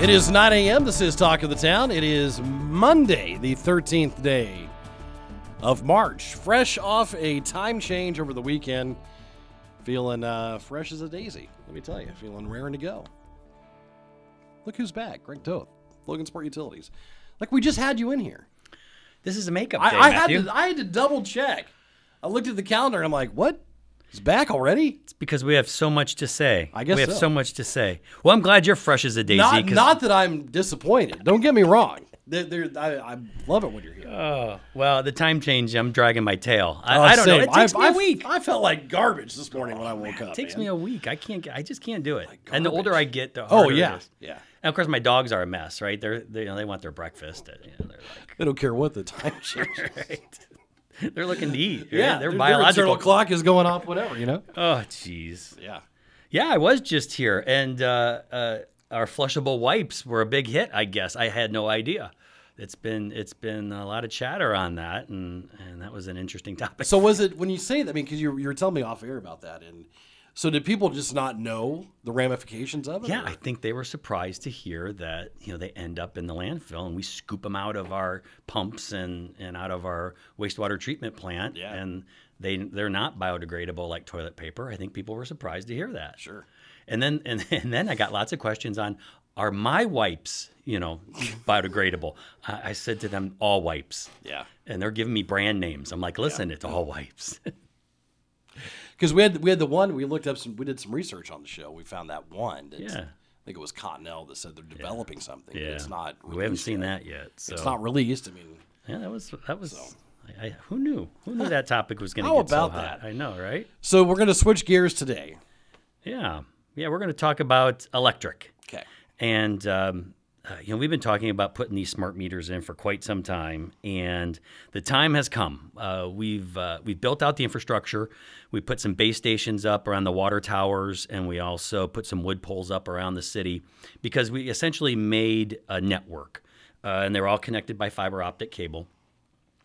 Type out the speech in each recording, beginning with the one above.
It is 9 a.m. This is Talk of the Town. It is Monday, the 13th day of March. Fresh off a time change over the weekend. Feeling uh, fresh as a daisy, let me tell you. Feeling raring to go. Look who's back Greg Toth, Logansport Utilities. Like we just had you in here. This is a makeup day, I had Matthew. to, I had to double check. I looked at the calendar and I'm like, what? He's back already? It's because we have so much to say. I guess we have so. so. much to say. Well, I'm glad you're fresh as a daisy. Not, not that I'm disappointed. Don't get me wrong. They're, they're, I, I love it when you're here. Oh, well, the time change. I'm dragging my tail. I, Oh, I don't know. It takes I, me a I- week. I felt like garbage this morning when I woke up. It takes man. me a week. I can't. I just can't do it. and the older I get, the Oh harder yeah, It is. yeah. And of course, my dogs are a mess, right? They're they, you know, they want their breakfast. You know, they're They don't care what the time change. is. right? they're looking to eat. right? Yeah, they're their- their biological. internal clock is going off. Whatever you know. Oh, jeez. Yeah. Yeah, I was just here, and uh, uh, our flushable wipes were a big hit. I guess I had no idea. It's been it's been a lot of chatter on that, and and that was an interesting topic. So was it when you say that? I mean, because you you were telling me off air about that, and so did people just not know the ramifications of it? yeah, or- I think they were surprised to hear that you know they end up in the landfill, and we scoop them out of our pumps and and out of our wastewater treatment plant, Yeah. and they they're not biodegradable like toilet paper. I think people were surprised to hear that. sure. And then and, and then I got lots of questions on are my wipes, you know, biodegradable? I, I said to them, all wipes. Yeah. And they're giving me brand names. I'm like, listen, it's all wipes. Because we had we had the one we looked up some we did some research on the show. We found that one. That's, Yeah. I think it was Cottonelle that said they're developing something. but yeah, It's not. We haven't seen yet. that yet. So It's not released. I mean, yeah, that was that was. I, I, who knew? Who knew that topic was going to get so about hot? that? I know, right? so we're going to switch gears today. Yeah, yeah. We're going to talk about electric. Okay. And um, uh, you know, we've been talking about putting these smart meters in for quite some time, and the time has come. Uh, we've uh, we've built out the infrastructure. We put some base stations up around the water towers, and we also put some wood poles up around the city because we essentially made a network, uh, and they're all connected by fiber optic cable.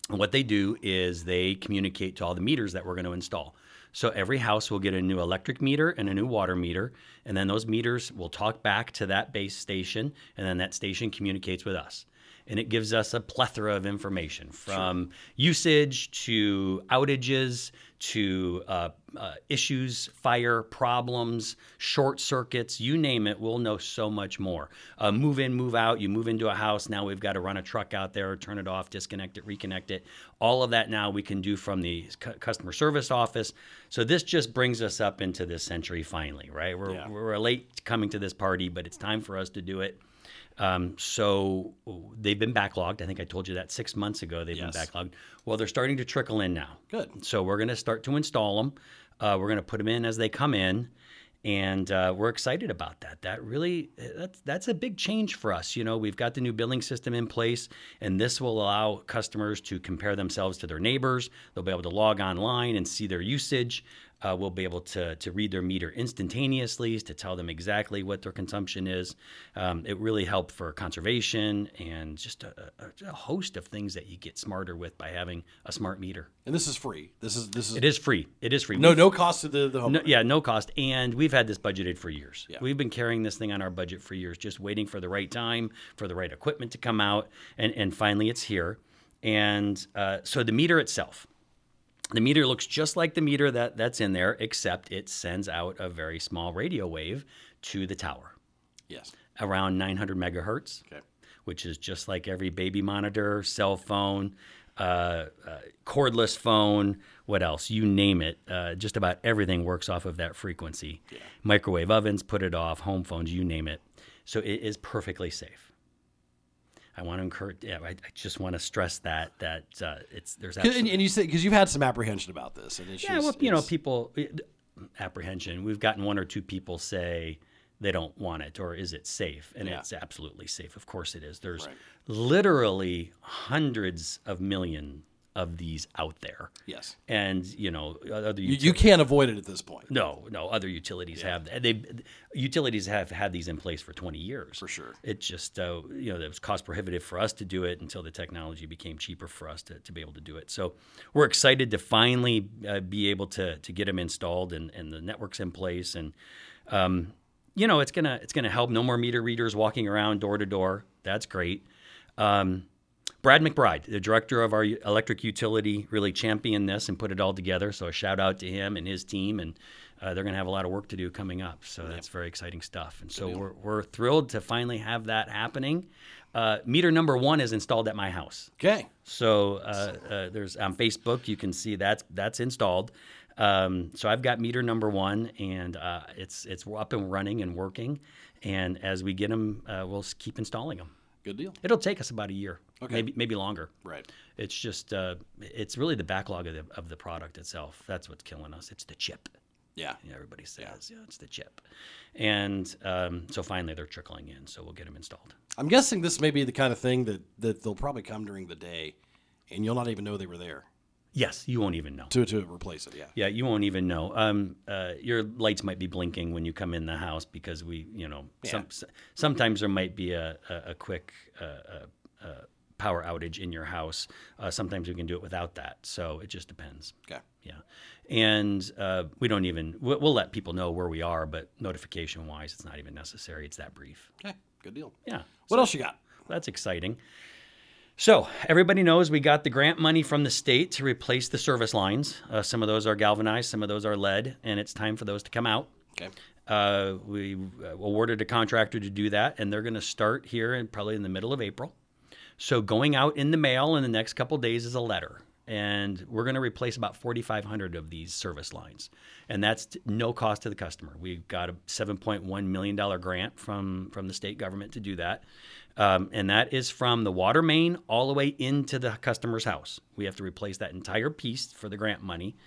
And what they do is they communicate to all the meters that we're going to install. So every house will get a new electric meter and a new water meter, and then those meters will talk back to that base station, and then that station communicates with us. And it gives us a plethora of information from usage to outages to uh, uh, issues, fire problems, short circuits, you name it, we'll know so much more. Uh, move in, move out. You move into a house, now we've got to run a truck out there, turn it off, disconnect it, reconnect it. All of that now we can do from the cu- customer service office. So this just brings us up into this century finally, right? We're, Yeah. we're late coming to this party, but it's time for us to do it. Um, so they've been backlogged. I think I told you that six months ago. They've Yes. been backlogged. Well, they're starting to trickle in now. Good. So we're going to start to install them. Uh, we're going to put them in as they come in, and uh, we're excited about that. That really that's that's a big change for us. You know, we've got the new billing system in place, and this will allow customers to compare themselves to their neighbors. They'll be able to log online and see their usage. Uh, we'll be able to, to read their meter instantaneously to tell them exactly what their consumption is. Um, it really helped for conservation and just a, a, a host of things that you get smarter with by having a smart meter. And this is free. This is this is It is free. It is free. no We've- no cost to the the home. no, yeah, no cost. And we've had this budgeted for years. Yeah. We've been carrying this thing on our budget for years, just waiting for the right time, for the right equipment to come out. And, and finally, it's here. And uh, so the meter itself, the meter looks just like the meter that, that's in there, except it sends out a very small radio wave to the tower Yes. around 900 megahertz Okay. which is just like every baby monitor, cell phone, uh, uh, cordless phone, what else? You name it. Uh, just about everything works off of that frequency. Microwave ovens, put it off, home phones, you name it. So it is perfectly safe. I want to encourage. Yeah, I, I just want to stress that that uh, it's there's absolutely, and you say because you've had some apprehension about this, and it's yeah. just, Well, you know, people apprehension. We've gotten one or two people say they don't want it or is it safe? And Yeah. it's absolutely safe. Of course it is. There's Right. literally hundreds of million of these out there. Yes. And, you know, other You, you can't avoid it at this point. no, no. Other utilities have they utilities have had these in place for 20 years. For sure. It just uh, you know it was cost prohibitive for us to do it until the technology became cheaper for us to, to be able to do it. So we're excited to finally uh, be able to to get them installed and, and the networks in place and um, you know it's gonna it's gonna help. No more meter readers walking around door to door. That's great. Um, Brad McBride, the director of our electric utility, really championed this and put it all together. So a shout out to him and his team, and uh, they're going to have a lot of work to do coming up. So that's very exciting stuff. And so we're, we're thrilled to finally have that happening. Uh, meter number one is installed at my house. Okay. So uh, uh, there's on Facebook you can see that's that's installed. Um, so I've got meter number one, and uh, it's it's up and running and working. And as we get them, uh, we'll keep installing them. Good deal. It'll take us about a year, Okay. maybe maybe longer. Right. It's just uh, it's really the backlog of the, of the product itself. That's what's killing us. It's the chip. Yeah. Yeah, everybody says, yeah, it's the chip. And um, so finally they're trickling in, so we'll get them installed. I'm guessing this may be the kind of thing that, that they'll probably come during the day and you'll not even know they were there Yes, you won't even know. to, to replace it. Yeah. Yeah, you won't even know. Um, uh, your lights might be blinking when you come in the house because we, you know, some, sometimes there might be a, a, a quick uh, uh, uh, power outage in your house. Uh, sometimes we can do it without that. So it just depends. Okay. Yeah, and uh, we don't even we'll, we'll let people know where we are, but notification wise, it's not even necessary. It's that brief. Okay. Good deal. Yeah, What else you got? that's exciting. So everybody knows we got the grant money from the state to replace the service lines. Uh, some of those are galvanized, some of those are lead, and it's time for those to come out. Okay. Uh, we uh, awarded a contractor to do that, and they're going to start here in probably in the middle of April. So going out in the mail in the next couple days is a letter, and we're going to replace about 4,500 of these service lines, and that's no cost to the customer. We got a 7.1 million dollar grant from from the state government to do that, um, and that is from the water main all the way into the customer's house. We have to replace that entire piece for the grant money,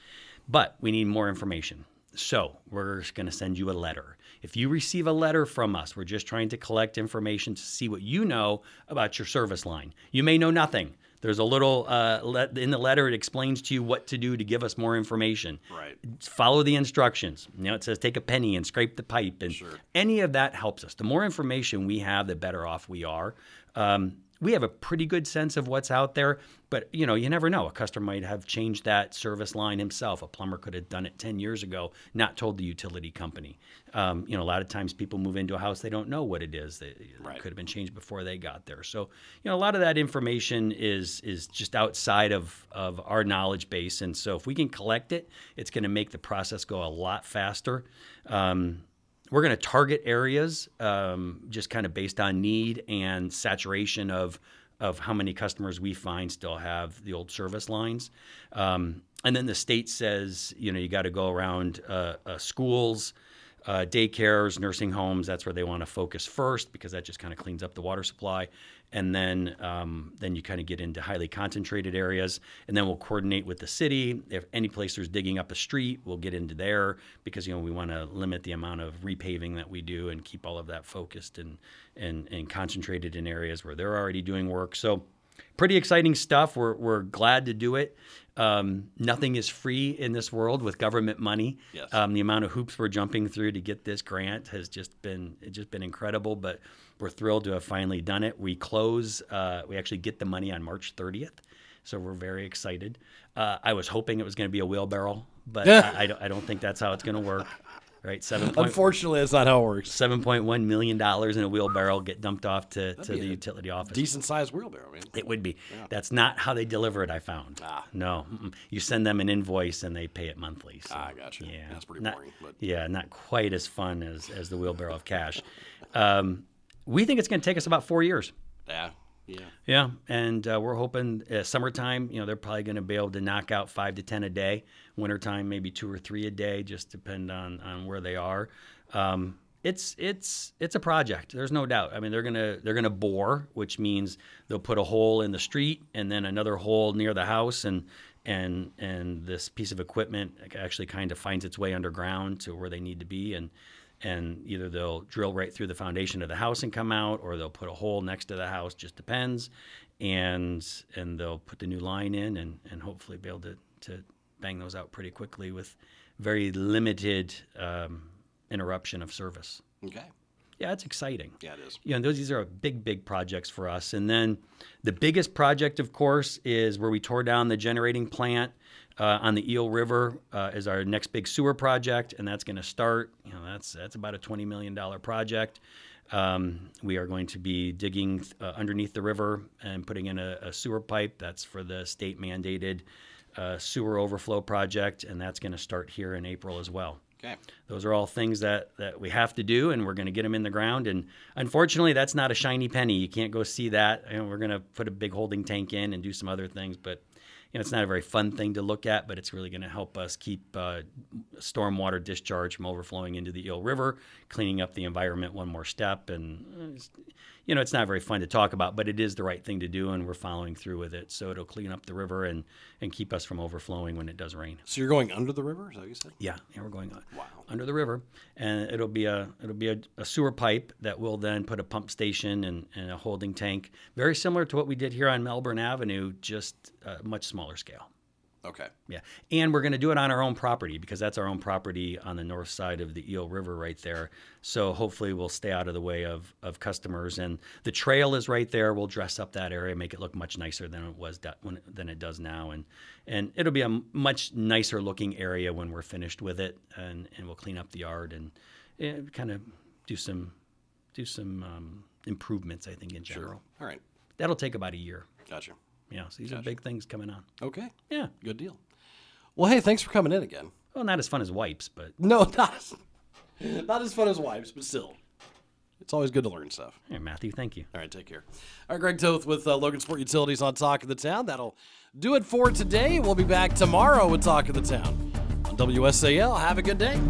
but we need more information. So we're going to send you a letter. If you receive a letter from us, we're just trying to collect information to see what you know about your service line. You may know nothing. There's a little uh, let, in the letter. It explains to you what to do to give us more information. Right. Follow the instructions. You know, it says take a penny and scrape the pipe, and Sure. any of that helps us. The more information we have, the better off we are. Um, we have a pretty good sense of what's out there, but you know, you never know. A customer might have changed that service line himself. A plumber could have done it 10 years ago, not told the utility company. Um, you know, a lot of times people move into a house, they don't know what it is. They, It Right. could have been changed before they got there. So, you know, a lot of that information is is just outside of, of our knowledge base. And so if we can collect it, it's going to make the process go a lot faster. Um, we're going to target areas um, just kind of based on need and saturation of of how many customers we find still have the old service lines. Um, and then the state says, you know, you got to go around uh, uh, schools, uh, daycares, nursing homes. That's where they want to focus first because that just kind of cleans up the water supply. And then um, then you kind of get into highly concentrated areas, and then we'll coordinate with the city. If any place there's digging up a street, we'll get into there because you know we want to limit the amount of repaving that we do and keep all of that focused and and and concentrated in areas where they're already doing work. So pretty exciting stuff. We're, we're glad to do it. Um, nothing is free in this world with government money. Yes. Um, the amount of hoops we're jumping through to get this grant has just been it's just been incredible. But we're thrilled to have finally done it. We close. Uh, we actually get the money on March 30th, so we're very excited. Uh, I was hoping it was going to be a wheelbarrow, but I, I, don't, I don't think that's how it's going to work. Right, seven point Unfortunately, that's not how it works. seven point one million dollars in a wheelbarrow get dumped off to, to the utility office. Decent sized wheelbarrow, man. It would be. That's not how they deliver it. I found. Ah. No, mm-mm. you send them an invoice and they pay it monthly. So, Ah, gotcha. Yeah, That's pretty not, boring, but- yeah, not quite as fun as as the wheelbarrow of cash. Um, we think it's going to take us about four years. Yeah. Yeah. Yeah, and uh, we're hoping uh, summertime. You know, they're probably going to be able to knock out five to ten a day. Wintertime, maybe two or three a day, just depend on on where they are. Um, it's it's it's a project. There's no doubt. I mean, they're gonna they're gonna bore, which means they'll put a hole in the street and then another hole near the house, and and and this piece of equipment actually kind of finds its way underground to where they need to be, and and either they'll drill right through the foundation of the house and come out, or they'll put a hole next to the house. Just depends, and and they'll put the new line in, and and hopefully be able to to bang those out pretty quickly with very limited um, interruption of service. Okay. Yeah, it's exciting. Yeah, it is. You know, those these are big, big projects for us. And then the biggest project, of course, is where we tore down the generating plant uh, on the Eel River. Uh, is our next big sewer project, and that's going to start. You know, that's that's about a twenty million dollar project. Um, we are going to be digging uh, underneath the river and putting in a, a sewer pipe. That's for the state mandated uh, sewer overflow project, and that's going to start here in April as well. Okay. Those are all things that, that we have to do, and we're going to get them in the ground. And unfortunately, that's not a shiny penny. You can't go see that. Know, we're going to put a big holding tank in and do some other things, but you know, it's not a very fun thing to look at. But it's really going to help us keep uh, stormwater discharge from overflowing into the Eel River, cleaning up the environment one more step. And uh, you know, it's not very fun to talk about, but it is the right thing to do, and we're following through with it. So it'll clean up the river and and keep us from overflowing when it does rain. So you're going under the river? Is that what you said? Yeah, yeah, we're going on Wow. under the river, and it'll be a it'll be a, a sewer pipe that will then put a pump station and, and a holding tank, very similar to what we did here on Melbourne Avenue, just a much smaller scale. Okay. Yeah, and we're going to do it on our own property because that's our own property on the north side of the Eel River right there. So hopefully we'll stay out of the way of, of customers. And the trail is right there. We'll dress up that area, make it look much nicer than it was when, than it does now, and and it'll be a much nicer looking area when we're finished with it. And, and we'll clean up the yard and, and kind of do some do some um, improvements. I think in general Sure. All right. that'll take about a year. Gotcha. Yeah, so these are big things coming on. Okay. Yeah, Good deal. Well, hey, thanks for coming in again. well, not as fun as wipes, but No, not as, not as fun as wipes, but still. It's always good to learn stuff. Hey, Matthew, thank you. All right, take care. All right, Greg Toth with uh, Logansport Utilities on Talk of the Town. That'll do it for today. We'll be back tomorrow with Talk of the Town on WSAL. Have a good day.